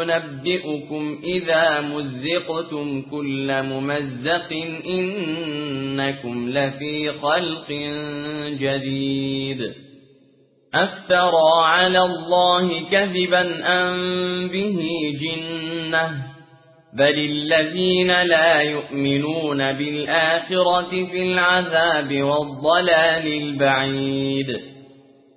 ينبئكم إذا مزقتم كل ممزق إنكم لفي خلق جديد. أفترى على الله كذبا أم به جنة؟ بل الذين لا يؤمنون بالآخرة في العذاب والضلال البعيد.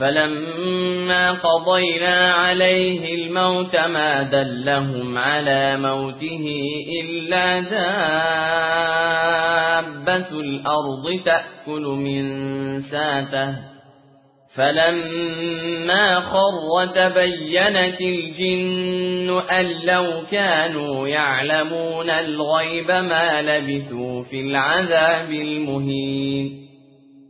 فلما قضينا عليه الموت ما دلهم على موته إلا دابة الأرض تأكل من ساته فلما خر تبينت الجن أن لو كانوا يعلمون الغيب ما لبثوا في العذاب المهين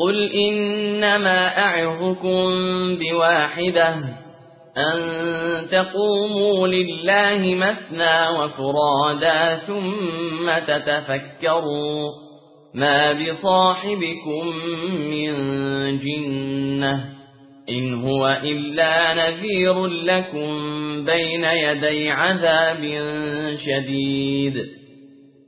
قل إنما أعظكم بواحدة أن تقوموا لله مثنى وفرادا ثم تتفكروا ما بصاحبكم من جنة إن هو إلا نذير لكم بين يدي عذاب شديد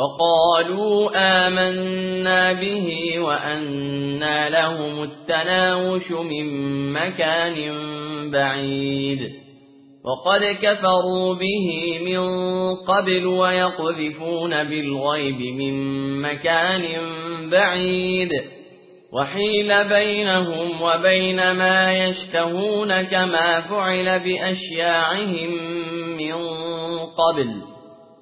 وقالوا آمنا به وأنا لهم التناوش من مكان بعيد. وقد كفروا به من قبل ويقذفون بالغيب من مكان بعيد. وحيل بينهم وبين ما يشتهون كما فعل بأشياعهم من قبل.